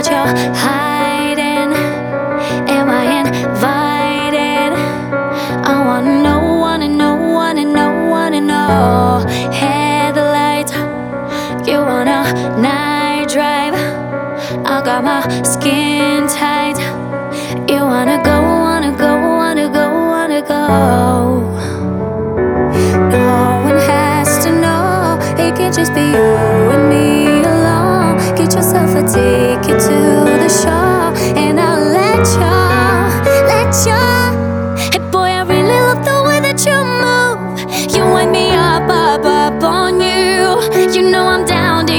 what you're hiding. Am I invited? I wanna know, wanna know, wanna know, wanna know. Headlights, you want a night drive? I got my skin tight. You wanna go, wanna go, wanna go, wanna go. No one has to know. It can just be you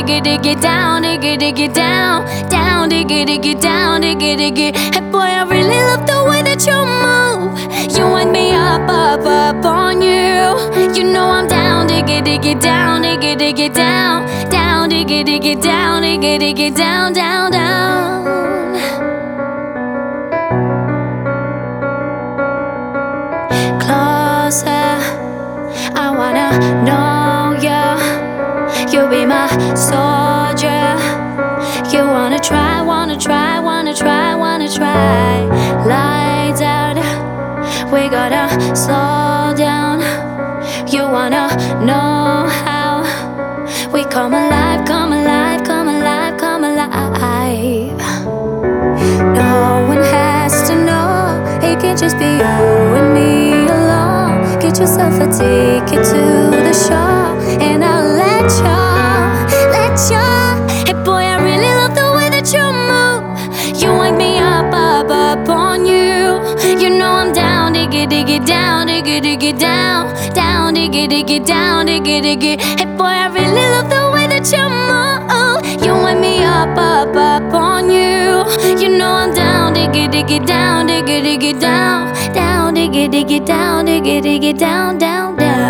down, dig it, dig it down, dig it, dig it down, down, dig it, dig it down, dig it, dig it. Hey boy, I really love the way that you move. You wind me up, up, up on you. You know I'm down, dig it, dig it down, dig it, dig it down, down, dig it, dig it down, dig it, dig it down, down, down. Closer, I wanna know wanna try, wanna try, wanna try. Lights out, we gotta slow down. You wanna know how we come alive, come alive, come alive, come alive. No one has to know. It can just be you and me alone. Get yourself a ticket to the show, and I'll dig it, down, dig it, dig it down, down, dig it, dig it down, dig it, dig it. Hey boy, I really love the way that you move. You wind me up, up, up on you. You know I'm down, dig it, dig it down, dig it, dig it down, down, dig it, dig it down, dig it, dig it down, down, down.